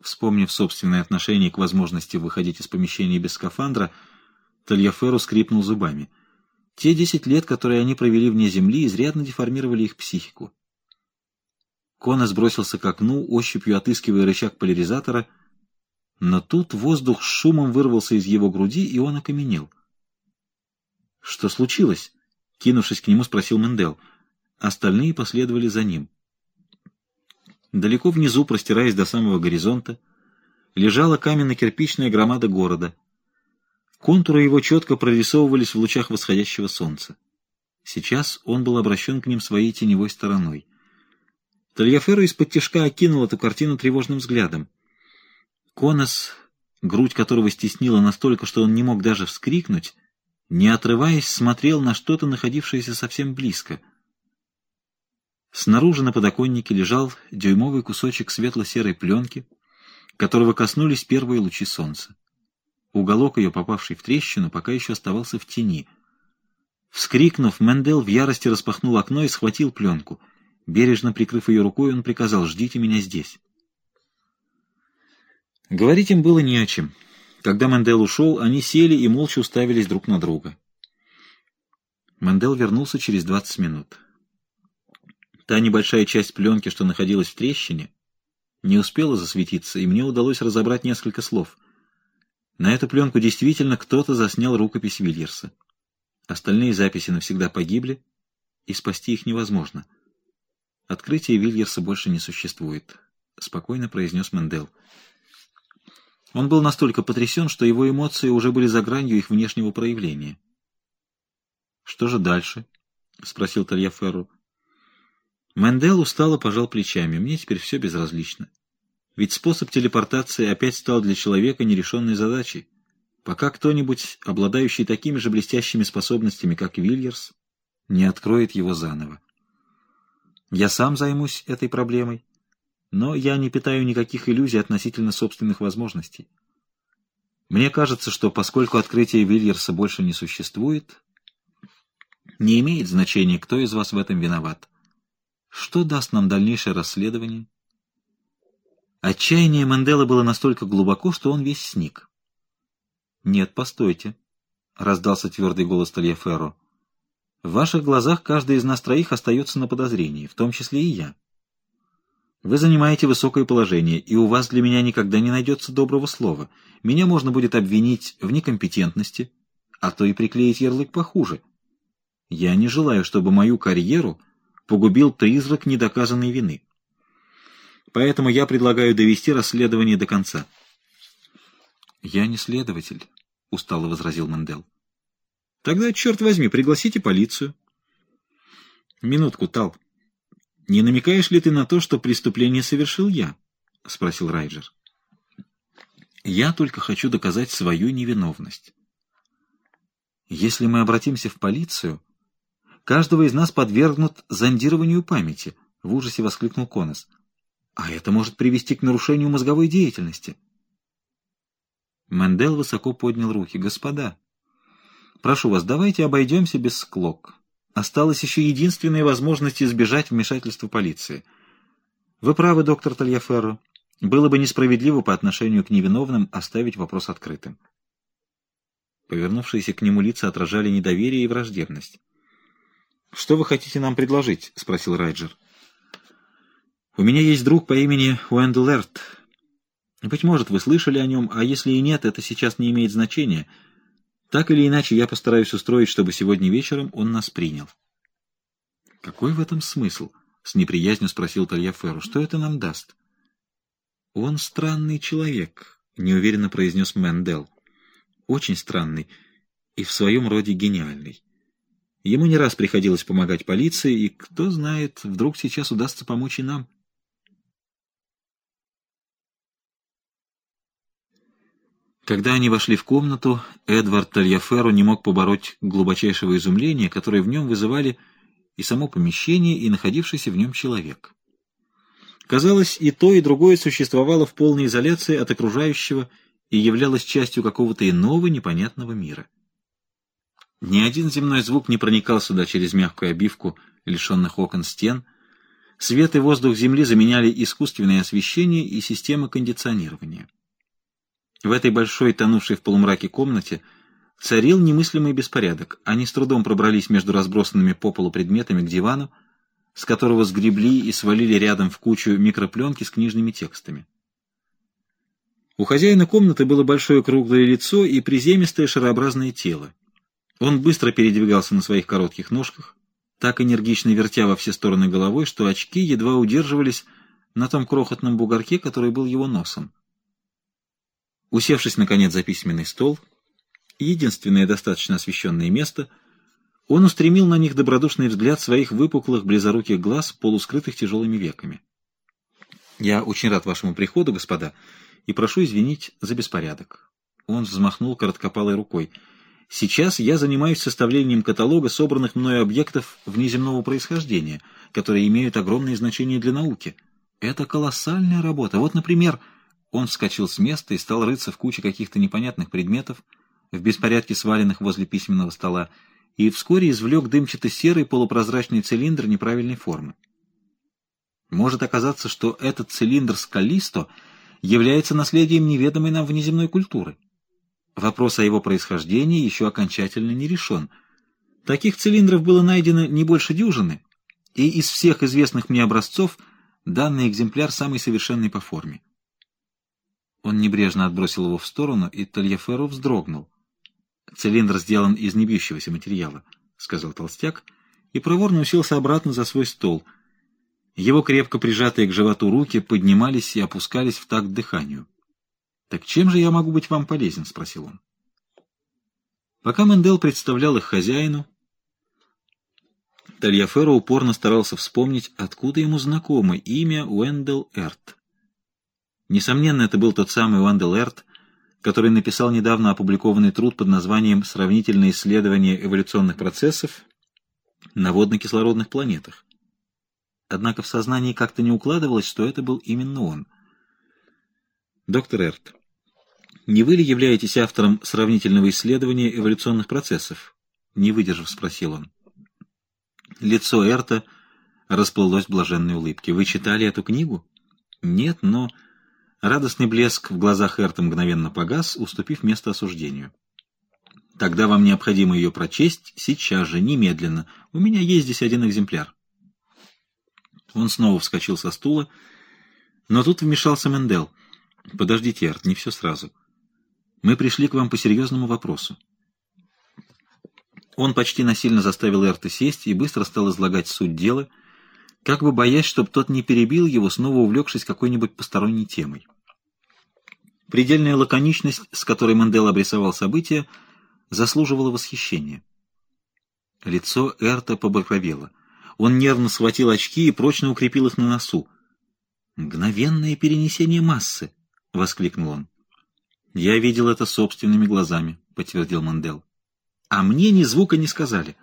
Вспомнив собственное отношение к возможности выходить из помещения без скафандра, Тальяферу скрипнул зубами. Те десять лет, которые они провели вне земли, изрядно деформировали их психику. Кона сбросился к окну, ощупью отыскивая рычаг поляризатора, но тут воздух с шумом вырвался из его груди, и он окаменел. «Что случилось?» — кинувшись к нему, спросил Мендел. Остальные последовали за ним. Далеко внизу, простираясь до самого горизонта, лежала каменно-кирпичная громада города. Контуры его четко прорисовывались в лучах восходящего солнца. Сейчас он был обращен к ним своей теневой стороной. Тальяферо из-под тяжка окинул эту картину тревожным взглядом. Конос, грудь которого стеснила настолько, что он не мог даже вскрикнуть, не отрываясь, смотрел на что-то, находившееся совсем близко — Снаружи на подоконнике лежал дюймовый кусочек светло-серой пленки, которого коснулись первые лучи солнца. Уголок ее, попавший в трещину, пока еще оставался в тени. Вскрикнув, Мендел в ярости распахнул окно и схватил пленку. Бережно прикрыв ее рукой, он приказал «Ждите меня здесь». Говорить им было не о чем. Когда Мендел ушел, они сели и молча уставились друг на друга. Мендел вернулся через двадцать минут. Та небольшая часть пленки, что находилась в трещине, не успела засветиться, и мне удалось разобрать несколько слов. На эту пленку действительно кто-то заснял рукопись Вильерса. Остальные записи навсегда погибли, и спасти их невозможно. Открытие Вильерса больше не существует, — спокойно произнес Мендел. Он был настолько потрясен, что его эмоции уже были за гранью их внешнего проявления. — Что же дальше? — спросил Тальяферру. Мендел устало пожал плечами. Мне теперь все безразлично. Ведь способ телепортации опять стал для человека нерешенной задачей. Пока кто-нибудь, обладающий такими же блестящими способностями, как Вильерс, не откроет его заново. Я сам займусь этой проблемой, но я не питаю никаких иллюзий относительно собственных возможностей. Мне кажется, что поскольку открытие Вильерса больше не существует, не имеет значения, кто из вас в этом виноват. Что даст нам дальнейшее расследование? Отчаяние Мандела было настолько глубоко, что он весь сник. «Нет, постойте», — раздался твердый голос Тальяферро. «В ваших глазах каждый из нас троих остается на подозрении, в том числе и я. Вы занимаете высокое положение, и у вас для меня никогда не найдется доброго слова. Меня можно будет обвинить в некомпетентности, а то и приклеить ярлык похуже. Я не желаю, чтобы мою карьеру погубил призрак недоказанной вины. Поэтому я предлагаю довести расследование до конца. «Я не следователь», — устало возразил Мандел. «Тогда, черт возьми, пригласите полицию». «Минутку, Тал. Не намекаешь ли ты на то, что преступление совершил я?» — спросил Райджер. «Я только хочу доказать свою невиновность. Если мы обратимся в полицию, Каждого из нас подвергнут зондированию памяти, — в ужасе воскликнул Конос. А это может привести к нарушению мозговой деятельности. Мендел высоко поднял руки. Господа, прошу вас, давайте обойдемся без склок. Осталась еще единственная возможность избежать вмешательства полиции. Вы правы, доктор Тальяферро. Было бы несправедливо по отношению к невиновным оставить вопрос открытым. Повернувшиеся к нему лица отражали недоверие и враждебность. «Что вы хотите нам предложить?» — спросил Райджер. «У меня есть друг по имени Уэндл Эрт. Быть может, вы слышали о нем, а если и нет, это сейчас не имеет значения. Так или иначе, я постараюсь устроить, чтобы сегодня вечером он нас принял». «Какой в этом смысл?» — с неприязнью спросил Тальяферу. «Что это нам даст?» «Он странный человек», — неуверенно произнес Мэндел. «Очень странный и в своем роде гениальный». Ему не раз приходилось помогать полиции, и, кто знает, вдруг сейчас удастся помочь и нам. Когда они вошли в комнату, Эдвард Тальяферро не мог побороть глубочайшего изумления, которое в нем вызывали и само помещение, и находившийся в нем человек. Казалось, и то, и другое существовало в полной изоляции от окружающего и являлось частью какого-то иного непонятного мира. Ни один земной звук не проникал сюда через мягкую обивку лишенных окон стен. Свет и воздух Земли заменяли искусственное освещение и система кондиционирования. В этой большой, тонувшей в полумраке комнате царил немыслимый беспорядок. Они с трудом пробрались между разбросанными по полу предметами к дивану, с которого сгребли и свалили рядом в кучу микропленки с книжными текстами. У хозяина комнаты было большое круглое лицо и приземистое шарообразное тело. Он быстро передвигался на своих коротких ножках, так энергично вертя во все стороны головой, что очки едва удерживались на том крохотном бугорке, который был его носом. Усевшись, наконец, за письменный стол, единственное достаточно освещенное место, он устремил на них добродушный взгляд своих выпуклых, близоруких глаз, полускрытых тяжелыми веками. «Я очень рад вашему приходу, господа, и прошу извинить за беспорядок». Он взмахнул короткопалой рукой — Сейчас я занимаюсь составлением каталога собранных мною объектов внеземного происхождения, которые имеют огромное значение для науки. Это колоссальная работа. Вот, например, он вскочил с места и стал рыться в куче каких-то непонятных предметов, в беспорядке сваленных возле письменного стола, и вскоре извлек дымчато-серый полупрозрачный цилиндр неправильной формы. Может оказаться, что этот цилиндр скалисто является наследием неведомой нам внеземной культуры. Вопрос о его происхождении еще окончательно не решен. Таких цилиндров было найдено не больше дюжины, и из всех известных мне образцов данный экземпляр самый совершенный по форме. Он небрежно отбросил его в сторону, и Тольяферу вздрогнул. «Цилиндр сделан из небьющегося материала», — сказал толстяк, и проворно уселся обратно за свой стол. Его крепко прижатые к животу руки поднимались и опускались в такт дыханию. «Так чем же я могу быть вам полезен?» — спросил он. Пока Мендел представлял их хозяину, Тальяферо упорно старался вспомнить, откуда ему знакомо имя Уэндел Эрт. Несомненно, это был тот самый Уэндел Эрт, который написал недавно опубликованный труд под названием «Сравнительное исследование эволюционных процессов на водно-кислородных планетах». Однако в сознании как-то не укладывалось, что это был именно он. Доктор Эрт, не вы ли являетесь автором сравнительного исследования эволюционных процессов? Не выдержав, спросил он. Лицо Эрта расплылось в блаженной улыбке. Вы читали эту книгу? Нет, но... Радостный блеск в глазах Эрта мгновенно погас, уступив место осуждению. Тогда вам необходимо ее прочесть сейчас же, немедленно. У меня есть здесь один экземпляр. Он снова вскочил со стула, но тут вмешался Мендел. Подождите, Эрт, не все сразу. Мы пришли к вам по серьезному вопросу. Он почти насильно заставил Эрта сесть и быстро стал излагать суть дела, как бы боясь, чтобы тот не перебил его, снова увлекшись какой-нибудь посторонней темой. Предельная лаконичность, с которой Мандел обрисовал события, заслуживала восхищения. Лицо Эрта побагровело. Он нервно схватил очки и прочно укрепил их на носу. «Мгновенное перенесение массы!» — воскликнул он. «Я видел это собственными глазами», — подтвердил Мандел. «А мне ни звука не сказали».